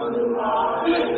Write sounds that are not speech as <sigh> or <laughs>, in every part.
आनन्द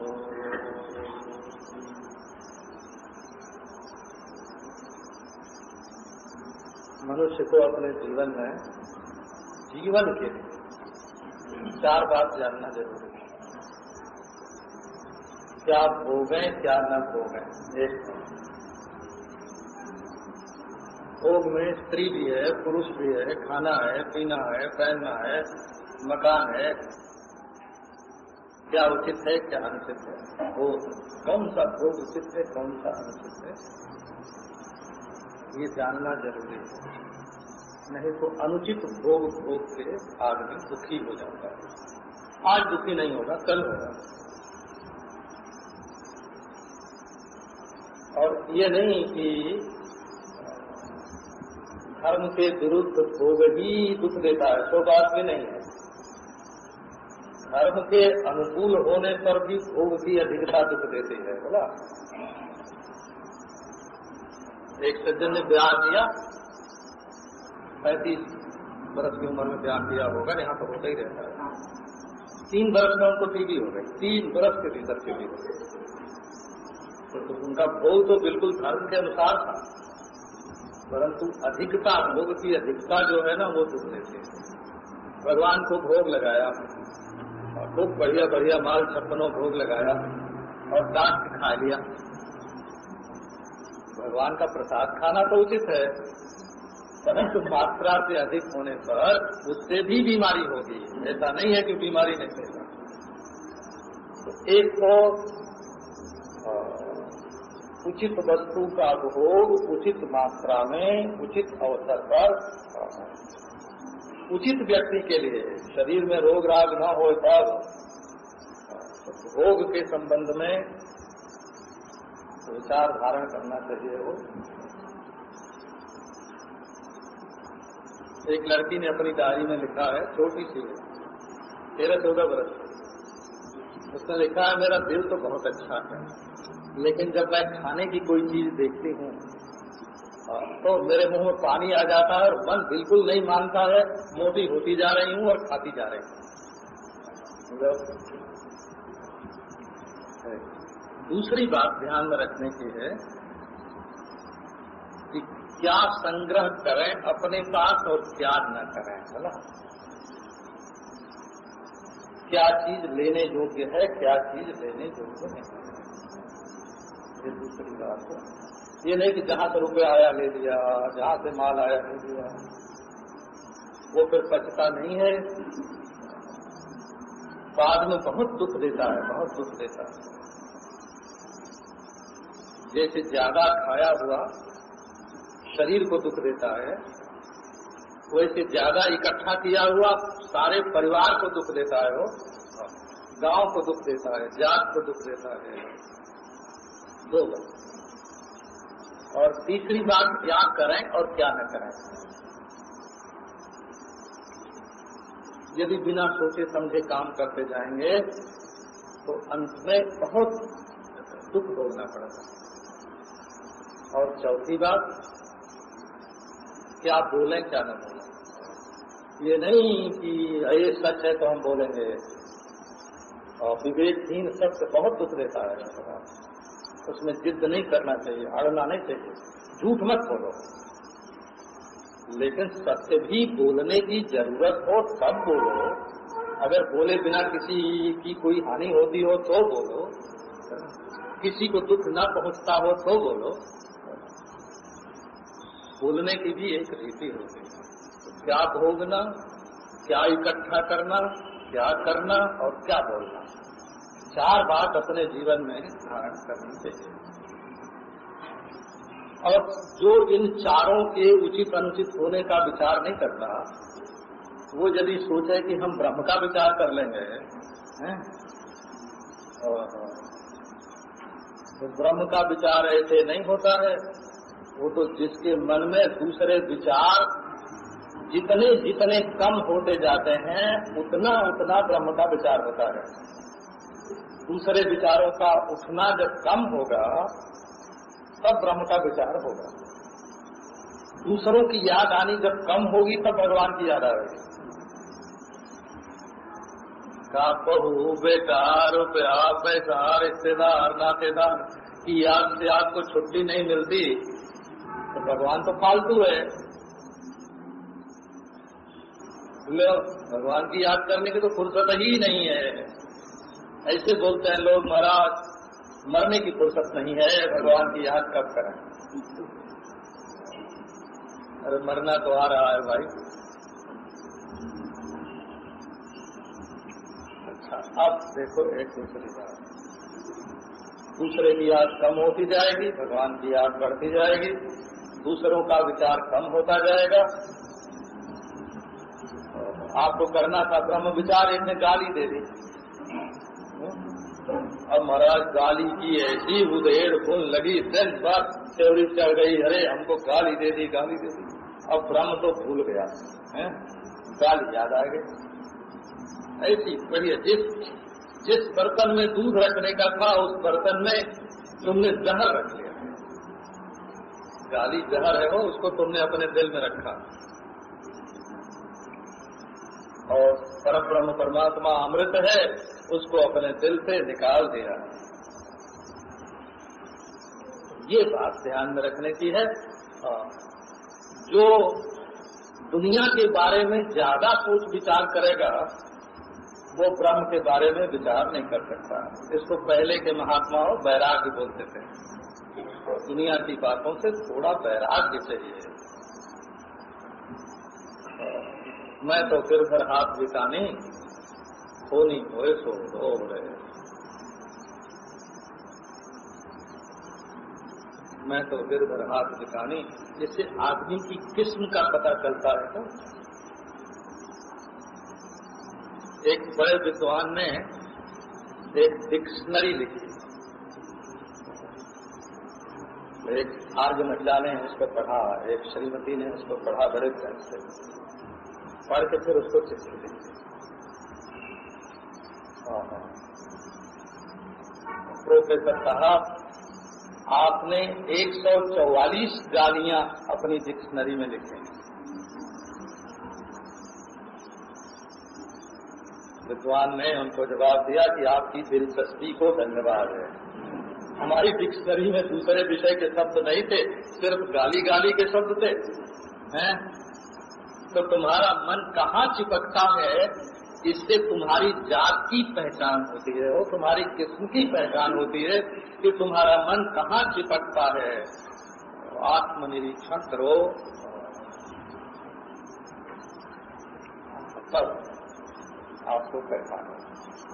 मनुष्य को अपने जीवन में, जीवन के लिए चार बात जानना ज़रूरी है। क्या भोगें, क्या न भोगें, एक भोग में स्त्री भी है, पुरुष भी है, खाना है, पीना है, पहनना है, मकान है। क्या उचित है, क्या अनुचित है? वो कौन सा भोग उचित है, कौन सा अनुचित है? ये जानना ज़रूरी है। नहीं तो अनुचित भोग भोग के आदमी दुखी हो जाता है। आज दुखी नहीं होगा, कल होगा। और ये नहीं कि धर्म के विरुद्ध भोग ही दुख देता है तो बात भी नहीं है। धर्म के अनुकूल होने पर भी भोग की अधिकता दुख देती है, बोला? एक सज्जन ने ब्याह दिया पैंतीस बरस की उम्र में ब्याह किया होगा यहाँ पर होता ही रहता है। तीन बरस में उनको टीबी हो गई तीन बरस के भीतर टीबी हो गई तो, तो उनका भोग तो बिल्कुल धर्म के अनुसार था परंतु अधिकता भोग की अधिकता जो है ना वो दुख देते भगवान को भोग लगाया और खूब बढ़िया बढ़िया माल छप्पनों भोग लगाया और दांत खा लिया। भगवान का प्रसाद खाना तो उचित है। परंतु मात्रा से अधिक होने पर उससे भी बीमारी होगी। ऐसा नहीं है कि बीमारी नहीं देगा तो एक तो उचित वस्तु का भोग उचित मात्रा में, उचित अवसर पर उचित व्यक्ति के लिए, शरीर में रोग राग न हो तब भोग के संबंध में विचार धारण करना चाहिए हो एक लड़की ने अपनी डायरी में लिखा है छोटी सी है। तेरह चौदह वर्ष उसने लिखा है मेरा दिल तो बहुत अच्छा है लेकिन जब मैं खाने की कोई चीज़ देखती हूँ तो मेरे मुँह में पानी आ जाता है और मन बिल्कुल नहीं मानता है मोटी होती जा रही हूँ और खाती जा रही हूँ। दूसरी बात ध्यान में रखने की है कि क्या संग्रह करें, अपने पास और क्या न करें, है ना? क्या चीज़ लेने योग्य है, क्या चीज़ लेने योग्य नहीं ये दूसरी बात है। ये नहीं कि जहाँ से रुपया आया ले लिया, जहाँ से माल आया ले लिया। वो फिर पचता नहीं है। बाद में बहुत दुख देता है, बहुत दुख देता है। जैसे ज़्यादा खाया हुआ शरीर को दुख देता है, वैसे ज़्यादा इकट्ठा किया हुआ सारे परिवार को दुख देता है वो, गाँव को दुख देता है, जात को दुख देता है। दो बात। और तीसरी बात, क्या करें और क्या न करें। यदि बिना सोचे समझे काम करते जाएँगे तो अंत में बहुत दुख भोगना पड़ेगा और चौथी बात, क्या बोलें, क्या न बोलें? ये नहीं कि ये सच है तो हम बोलेंगे। और विवेकहीन सत्य बहुत दुख देता है उसमें जिद नहीं करना चाहिए अड़ना नहीं चाहिए। झूठ मत बोलो। लेकिन सत्य भी बोलने की ज़रूरत हो, तब बोलो। अगर बोले बिना किसी की कोई हानि होती हो तो बोलो। किसी को दुख न पहुँचता हो तो बोलो। बोलने की भी एक रीति होती है क्या भोगना, क्या इकट्ठा करना, क्या करना और क्या बोलना। चार बात अपने जीवन में धारण करनी चाहिए। और जो इन चारों के उचित अनुचित होने का विचार नहीं करता, वो यदि सोचे कि हम ब्रह्म का विचार कर लेंगे, हैं? तो ब्रह्म का विचार ऐसे नहीं होता है। वो तो जिसके मन में दूसरे विचार जितने जितने कम होते जाते हैं, उतना उतना ब्रह्म का विचार होता है। दूसरे विचारों का उठना जब कम होगा, तब ब्रह्म का विचार होगा। दूसरों की याद आनी जब कम होगी, तब भगवान की याद आएगी। का बहू, बेकार रुपया पैसा रिश्तेदार नातेदार, की याद से आपको छुट्टी नहीं मिलती तो भगवान तो फालतू है। भगवान की याद करने की तो फुर्सत ही नहीं है। ऐसे बोलते हैं लोग, महाराज, मरने की फुर्सत नहीं है, भगवान की याद कब करें? अरे, मरना तो आ रहा है भाई। अच्छा अब देखो एक दूसरी बात। दूसरे की याद कम होती जाएगी, भगवान की याद बढ़ती जाएगी। दूसरों का विचार कम होता जाएगा। आपको करना था ब्रह्म विचार एक ने गाली दे दी। अब महाराज, गाली की ऐसी उदेड़ फूल लगी, दिन भर चौरी चढ़ गई, अरे हमको गाली दे दी, गाली दे दी। अब ब्रह्म तो भूल गया, है? गाली याद आ गई। ऐसी बढ़िया जिस जिस बर्तन में दूध रखने का था, उस बर्तन में तुमने जहर रख। लिया गाली जहर है वो, उसको तुमने अपने दिल में रखा। और परम ब्रह्म परमात्मा अमृत है, उसको अपने दिल से निकाल दिया। ये बात ध्यान में रखने की है। जो दुनिया के बारे में ज़्यादा सोच विचार करेगा, वो ब्रह्म के बारे में विचार नहीं कर सकता। इसको पहले के महात्माओं वैराग्य बोलते थे। दुनिया की बातों से थोड़ा वैराग्य चाहिए मैं तो फिर घर हाथ बितानी होनी होए सो हो रहे मैं तो फिर घर हाथ बितानी जिससे आदमी की किस्म का पता चलता है तो। एक बड़े विद्वान ने एक डिक्शनरी लिखी। एक आर्य महिला ने उसको पढ़ा, एक श्रीमती ने उसको पढ़ा, बड़े प्रेम से। पढ़ के फिर उसको चिट्ठी लिखी प्रोफेसर साहब आपने 144 गालियाँ अपनी डिक्शनरी में लिखी विद्वान ने उनको जवाब दिया कि आपकी दिलचस्पी को धन्यवाद है। हमारी डिक्शनरी में दूसरे विषय के शब्द नहीं थे सिर्फ़ गाली गाली के शब्द थे। हैं? तो तुम्हारा मन कहाँ चिपकता है? इससे तुम्हारी जात की पहचान होती है वो तुम्हारी किस्म की पहचान होती है कि तुम्हारा मन कहाँ चिपकता है। आत्मनिरीक्षण करो। तब आपको पहचानो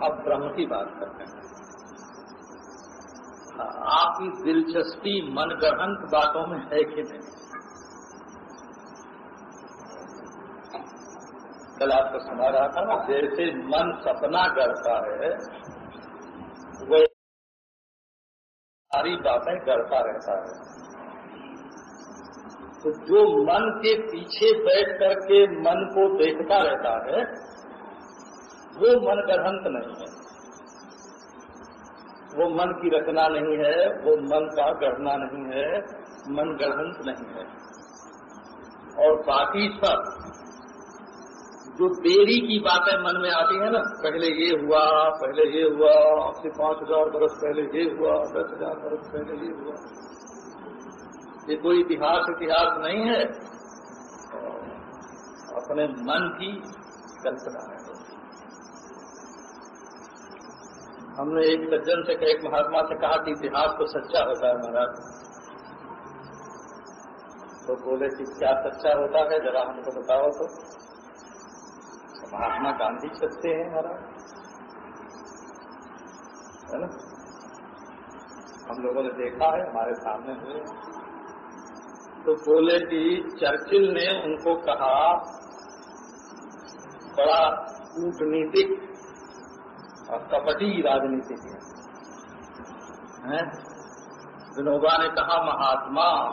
अब ब्रह्म की बात करते हाँ, आपकी दिलचस्पी मन ग्रहंत बातों में है कि नहीं? कल आपको सुना रहा था ना, जैसे मन सपना करता है वह सारी बातें करता रहता है। तो जो मन के पीछे बैठ करके मन को देखता रहता है, वो मन ग्रहंत नहीं है। वो मन की रचना नहीं है, वो मन का गढ़ना नहीं है, मन ग्रहंत नहीं है। और बाकी सब जो देरी की बातें मन में आती है ना, पहले ये हुआ, पहले ये हुआ आपसे पाँच हज़ार बरस पहले ये हुआ, दस हज़ार बरस पहले ये हुआ। ये कोई इतिहास इतिहास नहीं है। अपने मन की कल्पना है। हमने एक सज्जन से, एक महात्मा से कहा कि इतिहास तो सच्चा होता है महाराज। तो बोले कि क्या सच्चा होता है, जरा हमको बताओ तो। महात्मा गांधी सच्चे हैं महाराज। है ना? हम लोगों ने देखा है, हमारे सामने हुए। तो बोले कि चर्चिल ने उनको कहा, बड़ा कूटनीतिक और कपटी राजनीति है? विनोबा ने कहा, महात्मा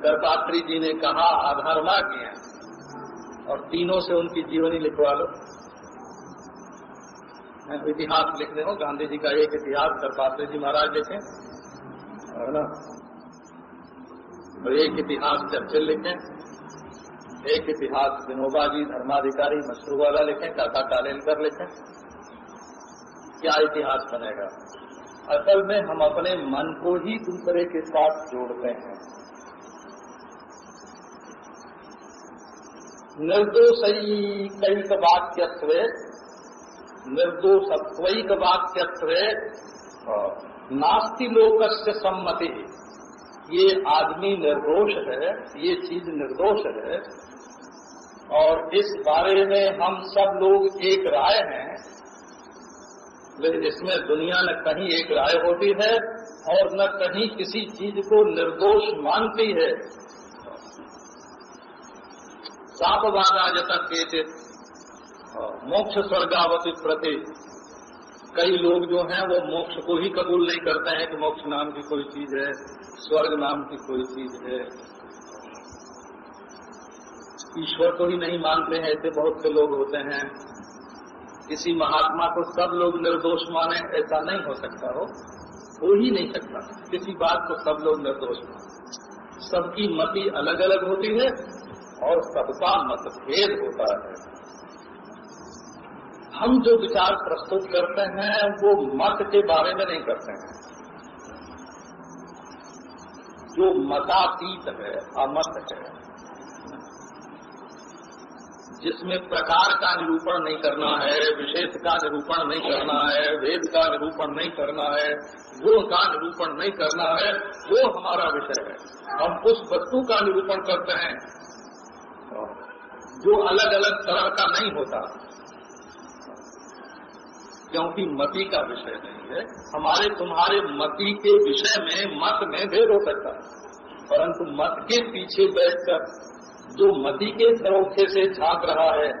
गर्भात्री जी ने कहा आधारमा किया और तीनों से उनकी जीवनी लिखवा लो। इतिहास लिखने हो, गांधी जी का एक इतिहास गर्भात्री जी महाराज लिखे। है ना? और एक इतिहास चर्चिल लिखें। एक इतिहास विनोबा जी धर्माधिकारी मशरू वाला लिखें, काका कालेलकर लिखें क्या इतिहास बनेगा? असल में हम अपने मन को ही दूसरे के साथ जोड़ते हैं। निर्दोषैक वाक्यत्व, निर्दोषत्वैक वाक्यत्व, नास्ति लोकस्य सम्मति। ये आदमी निर्दोष है, ये चीज़ निर्दोष है और इस बारे में हम सब लोग एक राय हैं लेकिन इसमें दुनिया न कहीं एक राय होती है और न कहीं किसी चीज़ को निर्दोष मानती है। सापवादा जतक के मोक्ष स्वर्गावती प्रति। कई लोग जो हैं, वो मोक्ष को ही कबूल नहीं करते हैं कि मोक्ष नाम की कोई चीज़ है, स्वर्ग नाम की कोई चीज़ है। ईश्वर को ही नहीं मानते हैं, ऐसे बहुत से लोग होते हैं। किसी महात्मा को सब लोग निर्दोष माने, ऐसा नहीं हो सकता हो। हो ही नहीं सकता। किसी बात को सब लोग निर्दोष माने। सबकी मति अलग अलग होती है और सबका मतभेद होता है। हम जो विचार प्रस्तुत करते हैं, वो मत के बारे में नहीं करते हैं। जो मतातीत है, अमत है जिसमें प्रकार का निरूपण नहीं करना है, विशेष का निरूपण नहीं करना है, वेद का निरूपण नहीं करना है, गुण का निरूपण नहीं करना है, वो हमारा विषय है। हम उस वस्तु का निरूपण करते हैं, जो अलग अलग तरह का नहीं होता। क्योंकि मति का विषय नहीं है, हमारे तुम्हारे मति के विषय में, मत में भेद हो सकता है। परंतु मत के पीछे बैठकर जो मती के सरोखे से झाँक रहा है,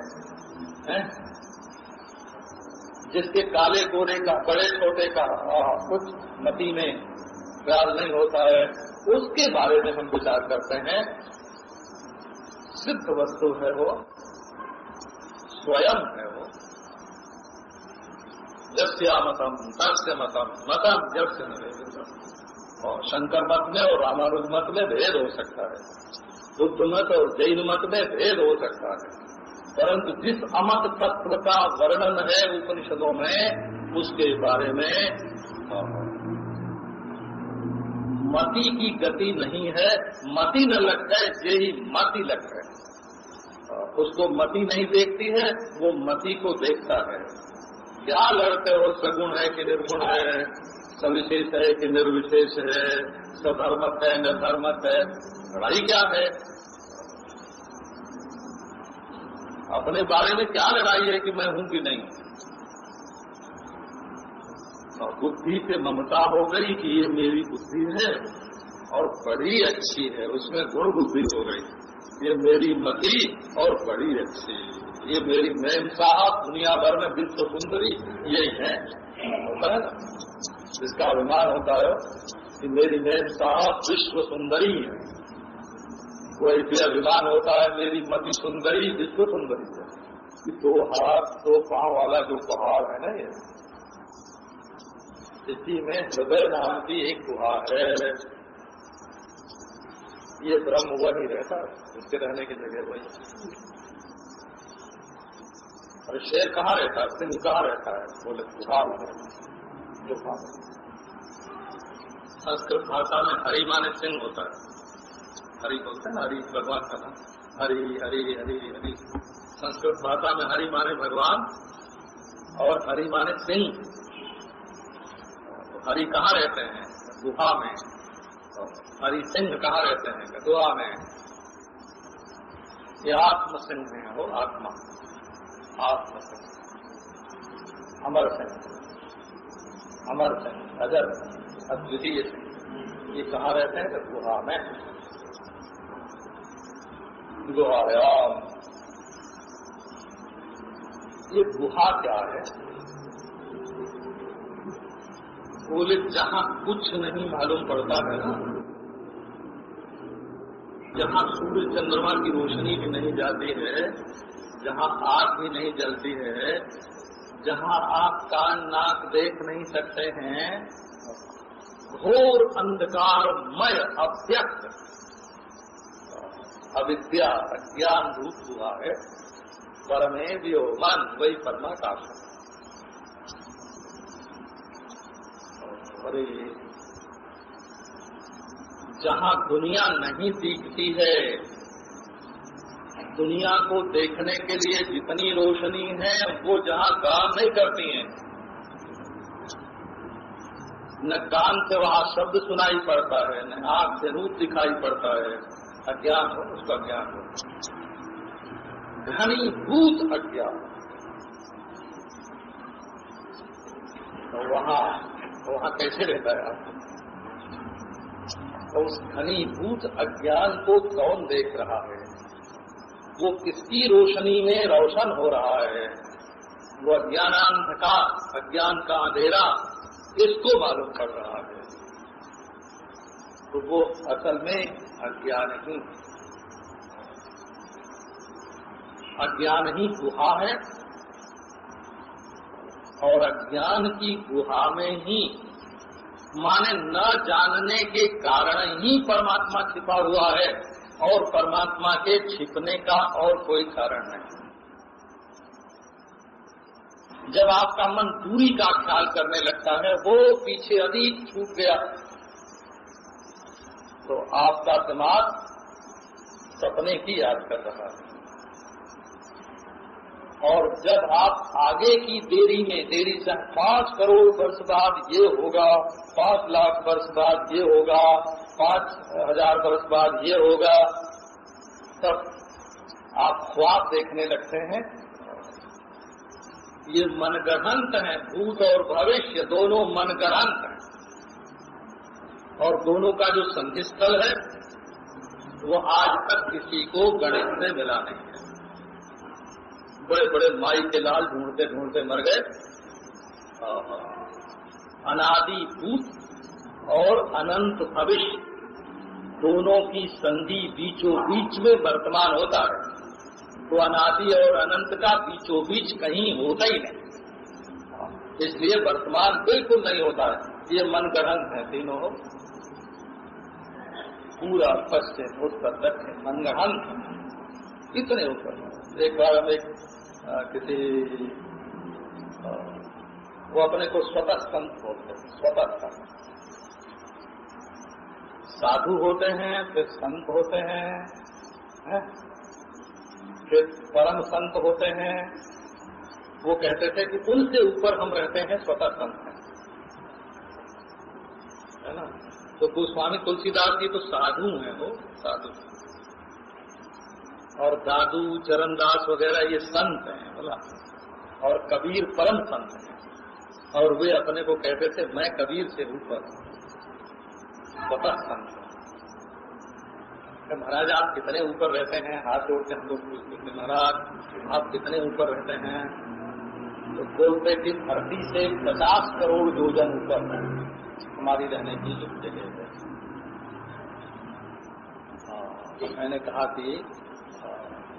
है? जिसके काले गोरे का बड़े छोटे का आ, कुछ मती में ख्याल नहीं होता है उसके बारे में हम विचार करते हैं। सिद्ध वस्तु है वो स्वयं है वो। जस्या मतम तस्य मतम मतम जस्य न और शंकर मत में और रामानुज मत में भेद हो सकता है। बुद्ध मत और जैन मत में भेद हो सकता है। परंतु जिस अमत तत्व का वर्णन है उपनिषदों में, उसके बारे में मति की गति नहीं है, मति न लग है यही मति लग है, उसको मति नहीं देखती है, वो मति को देखता है। क्या लड़ते हो, सगुण है कि निर्गुण है? सविशेष है कि निर्विशेष है? सधर्मत है, निर्धर्मत है? लड़ाई क्या है? अपने बारे में क्या लड़ाई है कि मैं हूँ कि नहीं? और बुद्धि से ममता हो गई कि ये मेरी बुद्धि है और बड़ी अच्छी है, उसमें गुण बुद्धि हो गई। ये मेरी मति और बड़ी अच्छी। ये मेरी मैम साहब दुनिया भर में विश्व सुंदरी यही है। ना? जिसका अभिमान होता है कि मेरी मैम साहब विश्व सुंदरी है। वो ऐसे अभिमान होता है, मेरी मति सुंदरी विश्व सुंदरी है। कि दो हाथ, दो पाँव वाला जो पहाड़ है ना ये। इसी में हृदय नाम की एक गुहा है। ये ब्रह्म वही रहता उसके रहने की जगह वही और शेर कहाँ रहता है? सिंह कहाँ रहता है? बोले गुफा गुफा संस्कृत भाषा में हरि माने सिंह होता है। हरि बोलते हैं हरि भगवान का नाम। हरि हरि हरि हरि। संस्कृत भाषा में हरि माने भगवान और हरि माने सिंह। तो हरि कहाँ रहते हैं? गुफा में। हरि सिंह कहाँ रहते हैं? कदुआ में। ये आत्म सिंह है वो, आत्मा। आत्म सिंह। अमर सिंह। अमर सिंह, अजर अद्वितीय सिंह। ये कहाँ रहते हैं? तो गुहा में। गुहायाम ये गुहा क्या है? बोले, जहाँ कुछ नहीं मालूम पड़ता है ना, जहाँ सूर्य चंद्रमा की रोशनी भी नहीं जाती है, जहाँ आग भी नहीं जलती है, जहाँ आप कान नाक देख नहीं सकते हैं, घोर अंधकारमय अव्यक्त अविद्या अज्ञान रूप हुआ है, परमे व्यो मन, वही परमाकाश अरे, जहाँ दुनिया नहीं दिखती है, दुनिया को देखने के लिए जितनी रोशनी है, वो जहाँ काम नहीं करती है। न कान से वहाँ शब्द सुनाई पड़ता है, न आँख से रूप दिखाई पड़ता है। अज्ञान हो, उसका ज्ञान हो। घनीभूत अज्ञान। तो वहाँ, वहाँ कैसे रहता है आप तो उस घनीभूत अज्ञान को कौन देख रहा है? वो किसकी रोशनी में रोशन हो रहा है? वो अज्ञानांधकार, अज्ञान का अंधेरा इसको मालूम पड़ रहा है? तो वो असल में अज्ञान ही। अज्ञान ही गुहा है और अज्ञान की गुहा में ही, माने न जानने के कारण ही परमात्मा छिपा हुआ है और परमात्मा के छिपने का और कोई कारण नहीं। जब आपका मन दूरी का ख्याल करने लगता है, वो पीछे अधिक छूट गया तो आपका दिमाग सपने की याद कर रहा है। और जब आप आगे की देरी में, देरी से पाँच करोड़ वर्ष बाद ये होगा, पाँच लाख वर्ष बाद ये होगा, पाँच हज़ार वर्ष बाद ये होगा, तब आप ख्वाब देखने लगते हैं। ये मनगढ़ंत है, भूत और भविष्य, दोनों मनगढ़ंत हैं। और दोनों का जो संधि स्थल है, वो आज तक किसी को गणित में मिला नहीं है। बड़े बड़े माई के लाल ढूंढते ढूंढते मर गए। अनादि भूत और अनंत भविष्य, दोनों की संधि बीचों बीच में वर्तमान होता है। तो अनादि और अनंत का बीचों बीच कहीं होता ही नहीं। इसलिए वर्तमान बिल्कुल नहीं होता है। ये मन ग्रंथ है, तीनों। पूरा पश्चिम उत्तर दक्षिण मनगढ़ंत इतने ऊपर। एक बार हम एक किसी वो अपने को स्वतः संत बोलते हैं, स्वतः संत। साधु होते हैं, फिर संत होते हैं, है? फिर परम संत होते हैं। वो कहते थे कि उनसे ऊपर हम रहते हैं, स्वतः संत हैं। है ना? तो गोस्वामी तुलसीदास जी तो साधु हैं वो, साधु। और दादू, चरणदास वगैरह ये संत हैं, बोला। और कबीर परम संत हैं। और वे अपने को कहते थे, मैं कबीर से ऊपर पता संत महाराज, आप कितने ऊपर रहते हैं? हाथ जोड़ के हम लोग पूछते महाराज, आप कितने ऊपर रहते हैं? तो बोलते कि धरती से पचास करोड़ योजन ऊपर है। हमारी रहने की जगह है। हाँ, तो मैंने कहा कि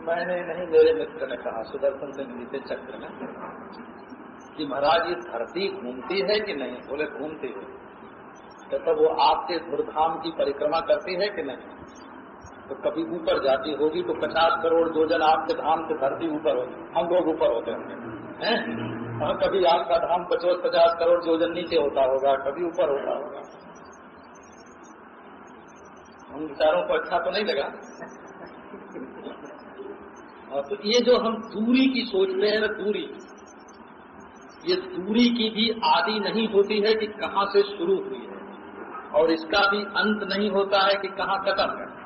मैंने नहीं मेरे मित्र ने कहा सुदर्शन से मिलते चक्र में कि महाराज ये धरती घूमती है कि नहीं? बोले घूमती है। तो तब वो आपके धुरधाम की परिक्रमा करती है कि नहीं? तो कभी ऊपर जाती होगी तो पचास करोड़ दो जन आपके धाम से धरती ऊपर हो हम लोग ऊपर होते होंगे। हैं, कभी आपका धाम पचास पचास करोड़ जो जन नीचे होता होगा, कभी ऊपर होता होगा। हम विचारों को अच्छा तो नहीं लगा। और तो ये जो हम दूरी की सोचते हैं ना दूरी, ये दूरी की भी आदि नहीं होती है कि कहाँ से शुरू हुई है। और इसका भी अंत नहीं होता है कि कहाँ खत्म है।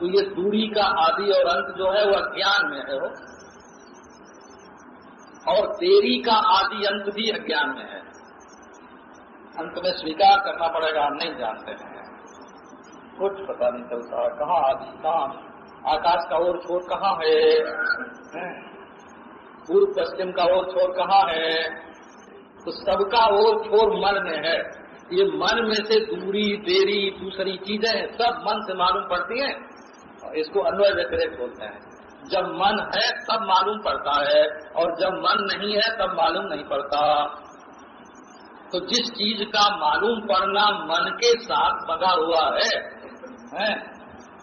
तो ये दूरी का आदि और अंत जो है वह ज्ञान में है वो और देरी का आदि अंत भी अज्ञान में है। अंत में स्वीकार करना पड़ेगा, हम नहीं जानते हैं। कुछ पता नहीं चलता, कहाँ आदि, कहाँ आकाश का और छोर कहाँ है? पूर्व पश्चिम का और छोर कहाँ है? तो सबका और छोर मन में है। ये मन में से दूरी, देरी, दूसरी चीज़ें सब मन से मालूम पड़ती हैं। इसको अन्वय व्यतिरिक्त बोलते हैं। जब मन है तब मालूम पड़ता है और जब मन नहीं है तब मालूम नहीं पड़ता। तो जिस चीज़ का मालूम पड़ना मन के साथ बगा हुआ है, है?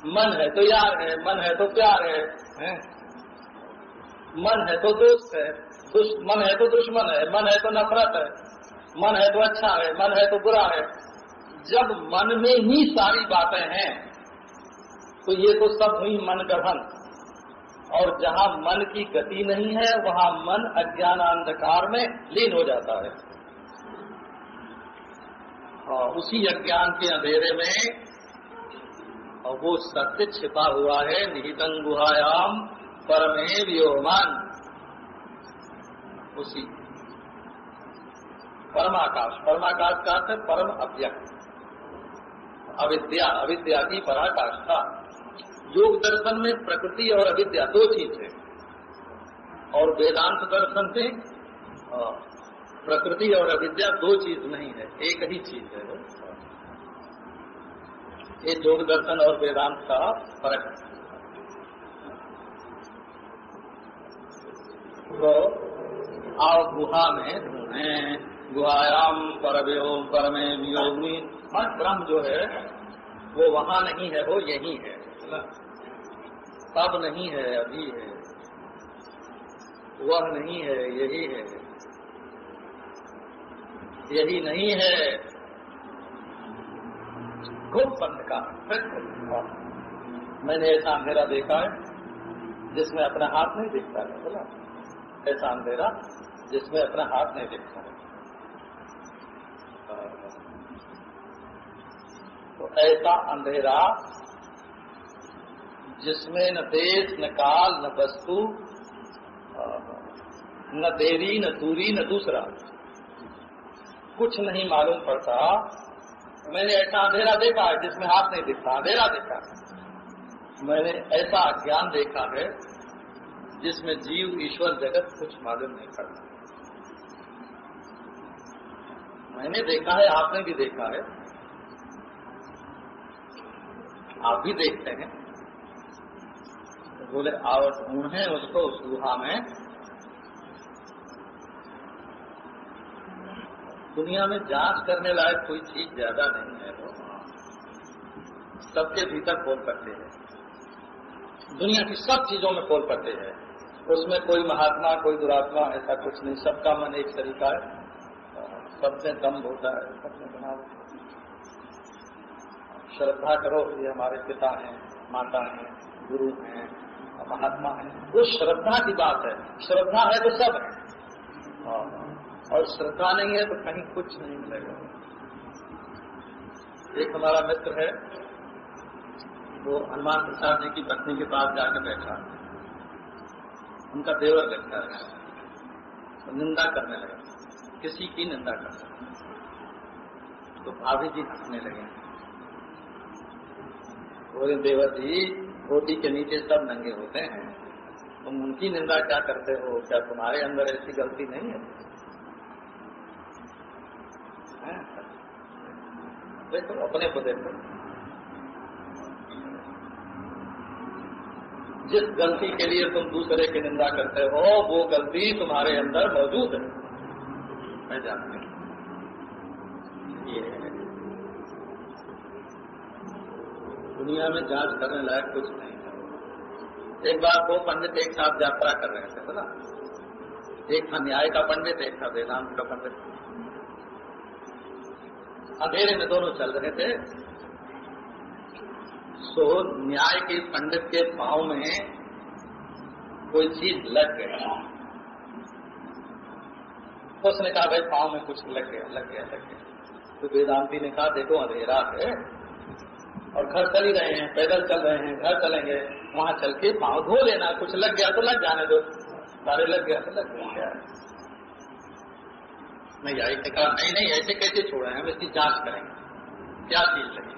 मन है तो यार है मन है तो प्यार है, है? मन है तो दोस्त है मन है तो दुश्मन है मन है तो नफरत है मन है तो अच्छा है मन है तो बुरा है। जब मन में ही सारी बातें हैं तो ये तो सब हुई मन गठन और जहाँ मन की गति नहीं है, वहाँ मन अज्ञान अंधकार में लीन हो जाता है। और उसी अज्ञान के अंधेरे में, और वो सत्य छिपा हुआ है निहितंग गुहायाम परमे व्योमान उसी। परमाकाश। परमाकाश का अर्थ है परम अव्यक्त। अविद्या अविद्या की पराकाष्ठा। योग दर्शन में प्रकृति और अविद्या दो चीज़ है। और वेदांत दर्शन में प्रकृति और अविद्या दो चीज़ नहीं है, एक ही चीज़ है। ये योग दर्शन और वेदांत का फ़र्क है। तो आओ गुहा में ढूंढे गुहायाम परमे वियोगी मन ब्रह्म जो है वो वहाँ नहीं है, वो यही है। तब नहीं है, अभी है। वह नहीं है, यही है। यही नहीं है। खूब बंद का मैंने ऐसा अंधेरा देखा है, जिसमें अपना हाथ नहीं दिखता है, बोला। ऐसा अंधेरा जिसमें अपना हाथ नहीं दिखता है। तो ऐसा अंधेरा जिसमें न देश, न काल, न वस्तु, न देरी, न दूरी, न दूसरा। कुछ नहीं मालूम पड़ता। मैंने ऐसा अंधेरा देखा है जिसमें हाथ नहीं दिखता। अंधेरा देखा मैंने ऐसा ज्ञान देखा है जिसमें जीव, ईश्वर, जगत कुछ मालूम नहीं पड़ता मैंने देखा है, आपने भी देखा है। आप भी देखते हैं। बोले और ढूंढे उसको उस गुहा में। दुनिया में जाँच करने लायक कोई चीज़ ज़्यादा नहीं है वो। सबके भीतर खोल करते हैं। दुनिया की सब चीज़ों में खोल करते हैं। उसमें कोई महात्मा, कोई दुरात्मा, ऐसा कुछ नहीं। सबका मन एक तरीका है। सबसे दम होता है, सबसे बना श्रद्धा करो ये हमारे पिता हैं, माता हैं, गुरु हैं, महात्मा हैं। वो श्रद्धा की बात है। श्रद्धा है तो सब है। हाँ। और श्रद्धा नहीं है तो कहीं कुछ नहीं मिलेगा। एक हमारा मित्र है, वो हनुमान प्रसाद जी की पत्नी के पास जाकर बैठा। उनका देवर लगता है तो निंदा करने लगा। किसी की निंदा करने तो भाभी जी हंसने लगे। बोले जी रोटी के नीचे सब नंगे होते हैं। तुम उनकी निंदा क्या करते हो? क्या तुम्हारे अंदर ऐसी गलती नहीं है? देखो, अपने को देखो। जिस गलती के लिए तुम दूसरे की निंदा करते हो, वो गलती तुम्हारे अंदर मौजूद है। मैं जानती हूँ। ये है दुनिया में जाँच करने लायक कुछ नहीं है। एक बार दो पंडित एक साथ यात्रा कर रहे थे बोला एक था न्याय का पंडित, एक था वेदांत का पंडित। अंधेरे में दोनों चल रहे थे। सो न्याय के पंडित के पाँव में कोई चीज़ लग गया। उसने कहा, भाई, पाँव में कुछ लग गया लग गया लग गया। तो वेदांती ने कहा, देखो, अंधेरा है। और घर चल ही रहे हैं, पैदल चल रहे हैं, घर चलेंगे, वहाँ चल के पाँव धो लेना, कुछ लग गया तो लग जाने दो। सारे लग गया तो लग गया। नहीं, आई कहा नहीं नहीं, ऐसे कैसे छोड़े हैं? हम इसकी जाँच करेंगे। क्या चीज़ लगी?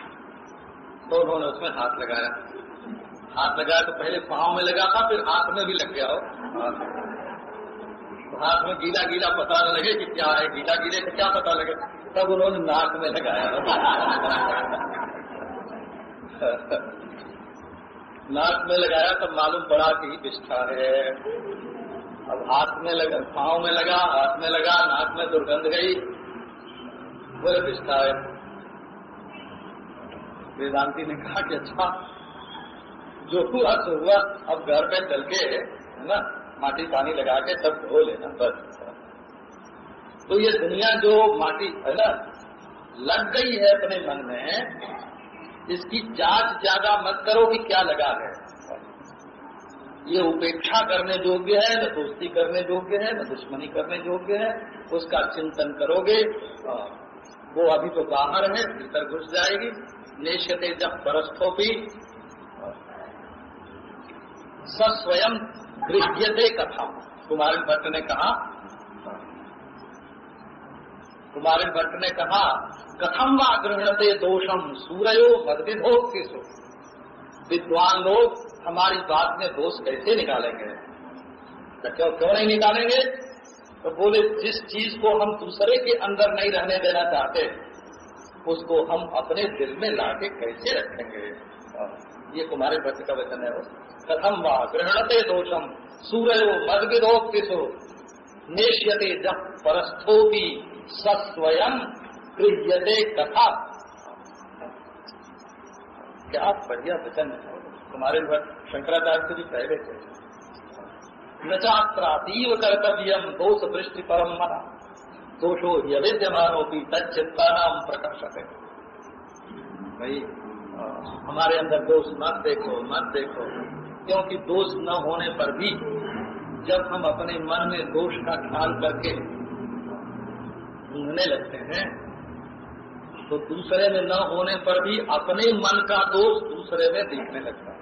तो उन्होंने उसमें हाथ लगाया। हाथ लगाया तो पहले पाँव में लगा था, फिर हाथ में भी लग गया हो। तो हाथ में गीला गीला पता न लगे कि क्या है। गीला, गीले का क्या पता लगे? तब उन्होंने नाक में लगाया। <laughs> नाक में लगाया तब मालूम पड़ा कि विष्ठा है। अब हाथ में लगा, पाँव में लगा, हाथ में लगा, नाक में दुर्गंध गई। बोले विष्ठा है। वेदांति ने कहा कि अच्छा जो हुआ तो हुआ, अब घर पे चल के, है ना, माटी पानी लगा के तब धो लेना, बस। तो ये दुनिया जो माटी, है ना, लग गई है अपने मन में इसकी जाँच ज़्यादा मत करो कि क्या लगा है। ये उपेक्षा करने योग्य है, न दोस्ती करने योग्य है, न दुश्मनी करने योग्य है, उसका चिंतन करोगे वो अभी तो बाहर है, भीतर घुस जाएगी। नेश्यते जब परस्थो भी सस्वयं गृह्यते कथा। कुमारिन भट्ट ने कहा कुमारिन भट्ट ने कहा कथम व गृहणते दोषम सूर्यो मदविधोक्ति विद्वान लोग हमारी बात में दोष कैसे निकालेंगे? तो क्यों क्यों नहीं निकालेंगे? तो बोले, जिस चीज़ को हम दूसरे के अंदर नहीं रहने देना चाहते, उसको हम अपने दिल में लाके कैसे रखेंगे? ये कुमारी भक्त का वचन है कथम वा ग्रहणते दोषम सूर्यो मदविदोक्तिशो नेश्यते जब परस्थो भी सस्वयं गृह्यते कथा। क्या बढ़िया वचन है। तुम्हारे शंकराचार्य से भी पहले थे। न चात्रातीव कर्तव्य दोष दृष्टि परम मना। दोषो यविद्यमानो की तच्चिंता नाम प्रकर्षक है भाई हमारे अंदर दोष मत देखो मत देखो। क्योंकि दोष न होने पर भी जब हम अपने मन में दोष का ख्याल करके ढूँढने लगते हैं तो दूसरे में न होने पर भी अपने मन का दोष दूसरे में दिखने लगता है।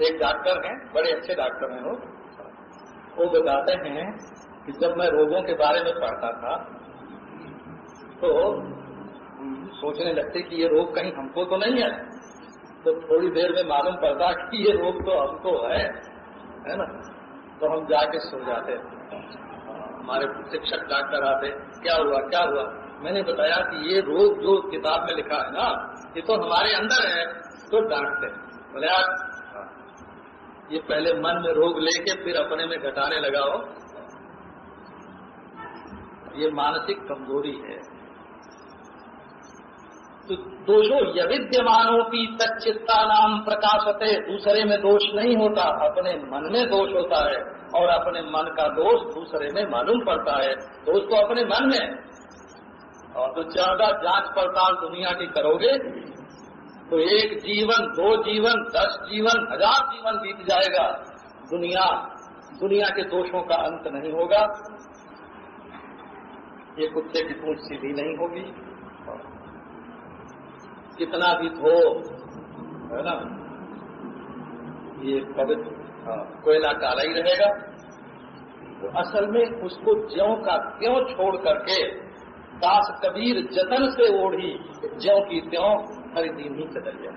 एक डॉक्टर हैं, बड़े अच्छे डॉक्टर हैं वो। वो बताते हैं कि जब मैं रोगों के बारे में पढ़ता था तो सोचने लगते कि ये रोग कहीं हमको तो नहीं है। तो थोड़ी देर में मालूम पड़ता कि ये रोग तो हमको है है ना? तो हम जाके सो जाते हमारे शिक्षक डॉक्टर आते क्या हुआ क्या हुआ? मैंने बताया कि ये रोग जो किताब में लिखा है ना, ये तो हमारे अंदर है तो डांटते बोले आप ये पहले मन में रोग लेके फिर अपने में घटाने लगाओ ये मानसिक कमज़ोरी है। तो दोषो यविद्यमानों की तच्चित्ता नाम प्रकाशते, दूसरे में दोष नहीं होता, अपने मन में दोष होता है। और अपने मन का दोष दूसरे में मालूम पड़ता है। दोष तो अपने मन में और तो ज़्यादा जाँच पड़ताल दुनिया की करोगे तो एक जीवन, दो जीवन, दस जीवन, हज़ार जीवन बीत जाएगा। दुनिया दुनिया के दोषों का अंत नहीं होगा। ये कुत्ते की पूछ सीधी नहीं होगी। कितना भी धो, है ना? ये पवित्र कोयला काला ही रहेगा। तो असल में उसको ज्यो का त्यों छोड़ करके दास कबीर जतन से ओढ़ी, ज्यो की त्यों हर दिन ही चदरिया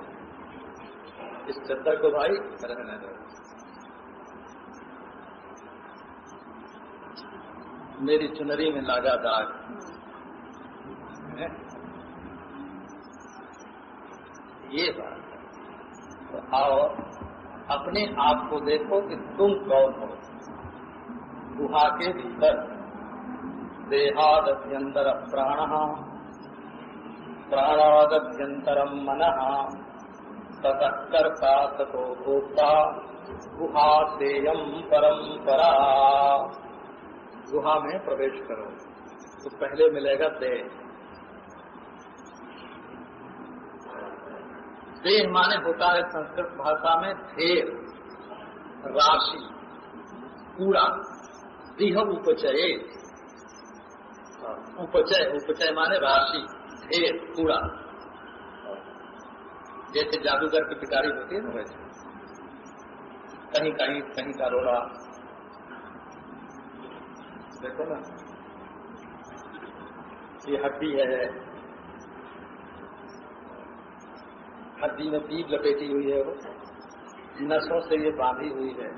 इस चद्दर को भाई रहने दो। मेरी चुनरी में लागा दाग। ये बात तो आओ अपने आप को देखो कि तुम कौन हो। गुहा के भीतर देहाद प्राण प्राणादभ्यंतरम मन, ततः कर्ता तथो भोक्ता, गुहा सेयम परंपरा गुहा में प्रवेश करो तो पहले मिलेगा देह। देह माने होता है संस्कृत भाषा में ढेर राशि, कूड़ा, देह उपचय। उपचय उपचय माने राशि ढेर कूड़ा। जैसे जादूगर की पिटारी होती है ना वैसे। कहीं कहीं कहीं का रोड़ा। देखो ना। ये हड्डी है हड्डी में पीप लपेटी हुई है वो। नसों से ये बांधी हुई है।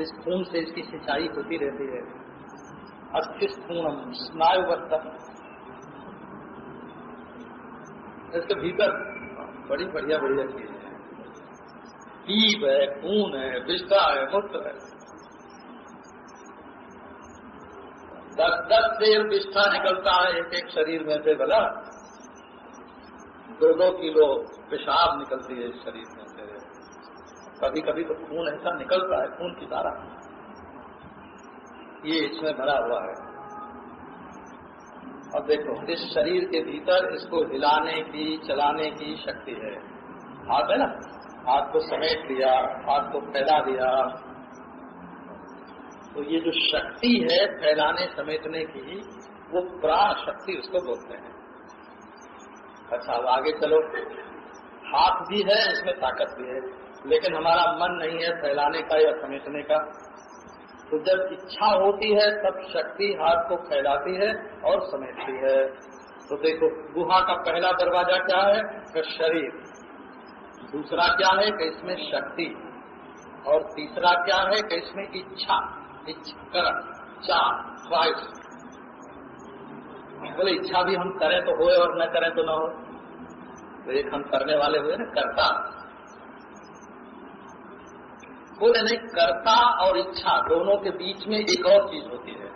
इस खून से इसकी सिंचाई होती रहती है। अस्थिस खूनम स्नायुबद्ध इसके भीतर बड़ी बढ़िया बढ़िया चीज़ है। पीप है, खून है विष्ठा है, मूत्र है। दस दस सेर विष्ठा निकलता है एक एक शरीर में से, भला? दो दो किलो पेशाब निकलती है इस शरीर में से। कभी कभी तो खून ऐसा निकलता है, खून की धारा ये इसमें भरा हुआ है। अब देखो, इस शरीर के भीतर इसको हिलाने की, चलाने की शक्ति है। हाथ है ना? हाथ को समेट लिया, हाथ को फैला दिया। तो ये जो शक्ति है फैलाने, समेटने की, वो प्राण शक्ति उसको बोलते हैं। अच्छा अब आगे चलो। हाथ भी है उसमें ताकत भी है। लेकिन हमारा मन नहीं है फैलाने का या समेटने का। तो जब इच्छा होती है, तब शक्ति हाथ को फैलाती है और समेटती है। तो देखो, गुहा का पहला दरवाज़ा क्या है? कि शरीर। दूसरा क्या है? कि इसमें शक्ति। और तीसरा क्या है? कि इसमें इच्छा। इच्छा कर चाह, ख्वाहिश। बोले, इच्छा भी हम करें तो होए और न करें तो न हो तो एक हम करने वाले हुए ना, करता। बोले नहीं, कर्ता और इच्छा, दोनों के बीच में एक और चीज़ होती है।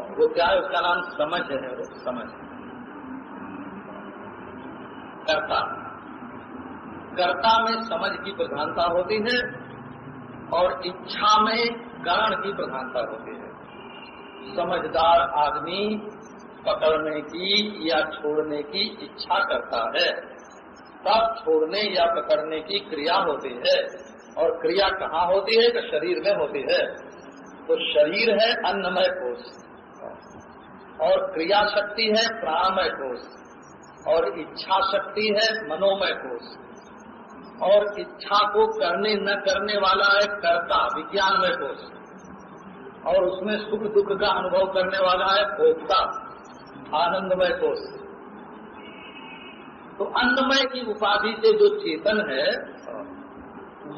वो क्या है, उसका नाम समझ है, वो समझ। कर्ता। कर्ता में समझ की प्रधानता होती है और इच्छा में कारण की प्रधानता होती है। समझदार आदमी पकड़ने की या छोड़ने की इच्छा करता है। तब छोड़ने या पकड़ने की क्रिया होती है। और क्रिया कहाँ होती है? तो शरीर में होती है। तो शरीर है अन्नमय कोष। और क्रिया शक्ति है प्राणमय कोष। और इच्छा शक्ति है मनोमय कोष। और इच्छा को करने न करने वाला है कर्ता, विज्ञानमय कोष। और उसमें सुख दुख का अनुभव करने वाला है भोक्ता। आनंदमय कोष। तो अन्नमय की उपाधि से जो चेतन है,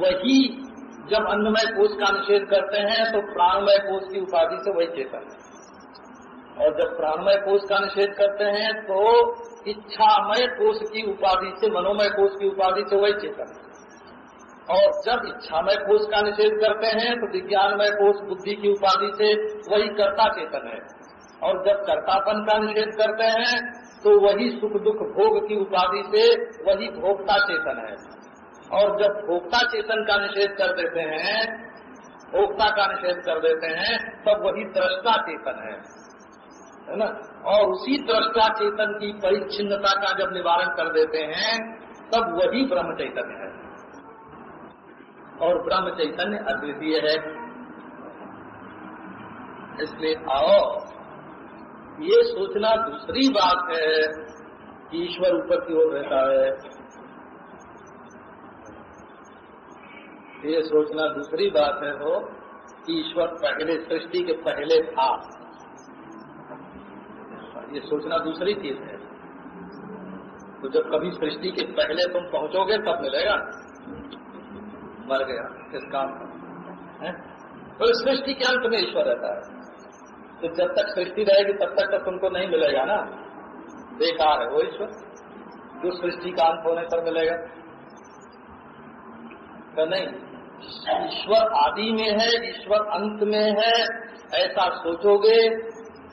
वही जब अन्नमय कोष का निषेध करते हैं तो प्राणमय कोष की उपाधि से वही चेतन है। और जब प्राणमय कोष का निषेध करते हैं तो इच्छामय कोष की उपाधि से, मनोमय कोष की उपाधि से वही चेतन है। और जब इच्छामय कोष का निषेध करते हैं तो विज्ञानमय कोष बुद्धि की उपाधि से वही कर्ता चेतन है। और जब कर्तापन का निषेध करते हैं तो वही सुख दुख भोग की उपाधि से वही भोक्ता चेतन है। और जब भोक्ता चेतन का निषेध कर देते हैं, भोक्ता का निषेध कर देते हैं, तब वही दृष्टा चेतन है। है ना? और उसी दृष्टा चेतन की परिच्छिन्नता का जब निवारण कर देते हैं, तब वही ब्रह्म चैतन्य है। और ब्रह्म चैतन्य अद्वितीय है। इसलिए आओ ये सोचना दूसरी बात है कि ईश्वर ऊपर की ओर रहता है। ये सोचना दूसरी बात है वो कि ईश्वर पहले, सृष्टि के पहले था। ये सोचना दूसरी चीज़ है। तो जब कभी सृष्टि के पहले तुम पहुंचोगे, तब मिलेगा। मर गया, इस काम का। तो सृष्टि के अंत में ईश्वर रहता है। तो जब तक सृष्टि रहेगी, तब तक तो तुमको नहीं मिलेगा ना। बेकार है वो ईश्वर। जो सृष्टि का अंत होने पर मिलेगा। तो नहीं, ईश्वर आदि में है, ईश्वर अंत में है, ऐसा सोचोगे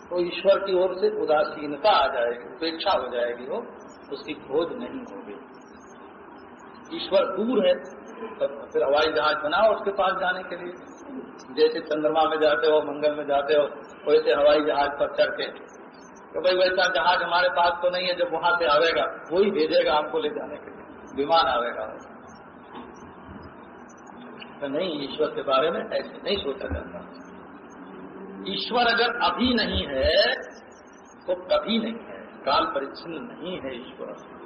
तो ईश्वर की ओर से उदासीनता आ जाएगी, उपेक्षा हो जाएगी वो, उसकी खोज नहीं होगी। ईश्वर दूर है फिर हवाई जहाज़ बनाओ उसके पास जाने के लिए। जैसे चंद्रमा में जाते हो, मंगल में जाते हो, वैसे हवाई जहाज़ पर चढ़ के। तो भाई वैसा जहाज़ हमारे पास तो नहीं है, जब वहाँ से आवेगा, वही भेजेगा हमको ले जाने के लिए। विमान आवेगा। तो नहीं, ईश्वर के बारे में ऐसे नहीं सोचा जाता। ईश्वर अगर अभी नहीं है तो कभी नहीं है। काल परिच्छिन्न नहीं है ईश्वर।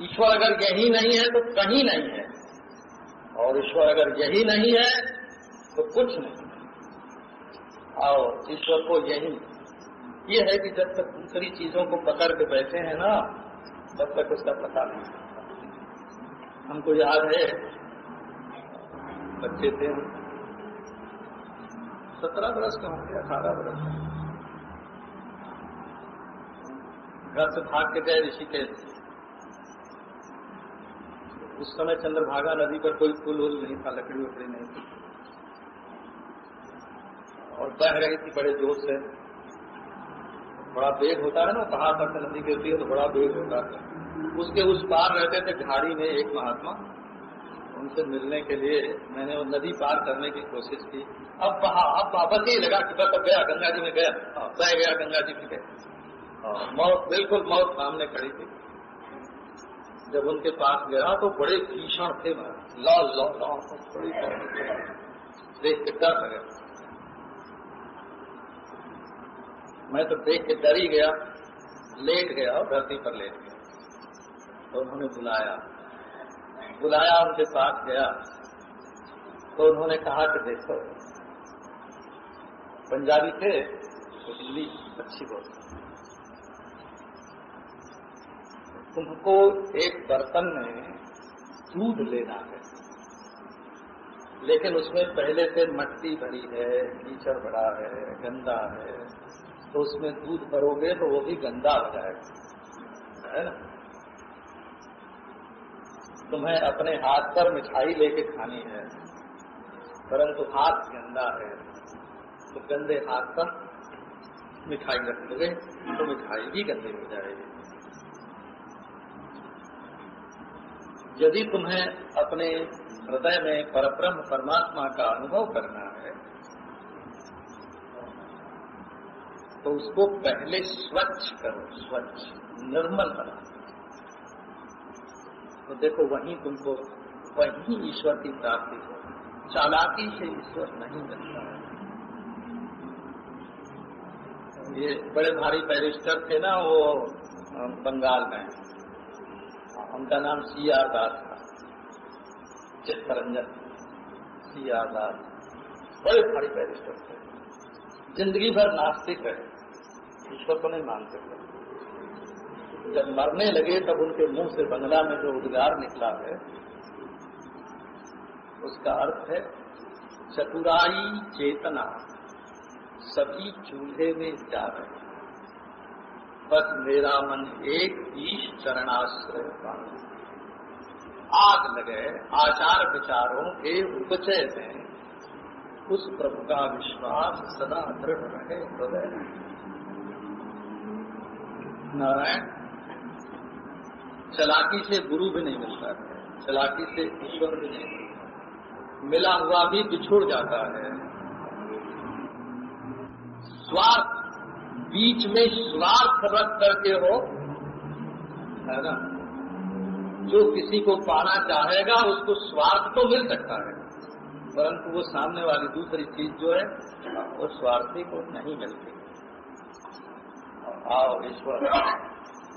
ईश्वर अगर यही नहीं है तो कहीं नहीं है। और ईश्वर अगर यही नहीं है तो कुछ नहीं और ईश्वर को यही ये है कि जब तक दूसरी चीज़ों को पकड़ के बैठे हैं ना, तब तक उसका पता नहीं हमको याद है, बच्चे थे हम। सत्रह बरस के होंगे, अठारह बरस घर से भाग के गए ऋषिकेश। उस समय चंद्रभागा नदी पर कोई पुल वुल नहीं था लकड़ी वकड़ी नहीं थी। और बह रही थी बड़े ज़ोर से। बड़ा बेग होता है ना पहाड़ पर नदी गिरती है तो बड़ा बेग होता है। उसके उस पार रहते थे झाड़ी में एक महात्मा। उनसे मिलने के लिए मैंने वो नदी पार करने की कोशिश की। अब कहा अब वापस ही लगा कि बस अब गया गंगा जी में गया। हाँ, बह गया गंगा जी में गया। हाँ, मौत बिल्कुल मौत सामने खड़ी थी। जब उनके पास गया तो बड़े भीषण थे लाल लाल लाल बड़ी देख के डर लगे। मैं तो देख के डर ही गया। लेट गया और धरती पर लेट गया। तो उन्होंने बुलाया। बुलाया, उनके पास गया। तो उन्होंने कहा कि देखो, पंजाबी थे तो हिंदी अच्छी बोल तुमको एक बर्तन में दूध लेना है। लेकिन उसमें पहले से मट्टी भरी है, कीचड़ भरा है, गंदा है तो उसमें दूध भरोगे तो वो भी गंदा हो जाएगा। है ना? तुम्हें अपने हाथ पर मिठाई लेके खानी है, परंतु हाथ गंदा है तो गंदे हाथ पर मिठाई रख लोगे तो मिठाई भी गंदी हो जाएगी। यदि तुम्हें अपने हृदय में परब्रह्म परमात्मा का अनुभव करना है तो उसको पहले स्वच्छ करो, स्वच्छ, निर्मल बना। तो देखो, वहीं तुमको, वहीं ईश्वर की प्राप्ति हो। चालाकी से ईश्वर नहीं मिलता है ये बड़े भारी बैरिस्टर थे ना, वो बंगाल में। उनका नाम सी आर दास था। चित्तरंजन सी आर दास बड़े भारी बैरिस्टर थे। ज़िंदगी भर नास्तिक रहे। ईश्वर को नहीं मानते थे। जब मरने लगे, तब उनके मुँह से बंगला में जो उद्गार निकला है, उसका अर्थ है, चतुराई चेतना, सभी चूल्हे में जा रहे। बस मेरा मन एक ईश चरणाश्रय का आग लगे, आचार विचारों के उपचय में उस प्रभु का विश्वास सदा दृढ़ रहे, हृदय नारायण, चलाकी से गुरु भी नहीं मिलता है, चलाकी से ईश्वर भी नहीं मिलता। मिला हुआ भी बिछुड़ जाता है। स्वार्थ बीच में स्वार्थ रख करके हो, है ना? जो किसी को पाना चाहेगा, उसको स्वार्थ तो मिल सकता है। परंतु वो सामने वाली दूसरी चीज़ जो है, वो स्वार्थी को नहीं मिलती। आओ, ईश्वर।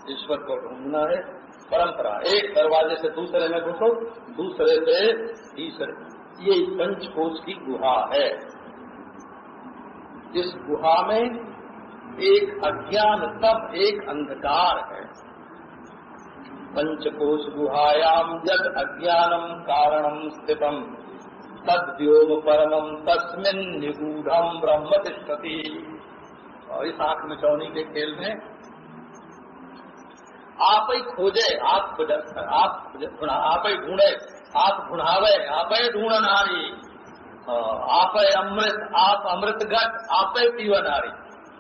ईश्वर को ढूंढना है। परंपरा। एक दरवाजे से दूसरे में घुसो, दूसरे से तीसरे। ये पंचकोश की गुहा है। इस गुहा में एक अज्ञान तब एक अंधकार है। पंचकोश गुहायाम जद अज्ञानम कारणम स्थितम तद व्योम परमम तस्मिन निगूढ़ ब्रह्म तिष्ठति। और इस आँख मिचौनी के खेल में आप ही खोजे, आप खोज, आप आप ही ढूंढे, आप ढूंढावे आप ही ढूंढ नारी आप अमृत आप अमृत घट आप ही पीव नारी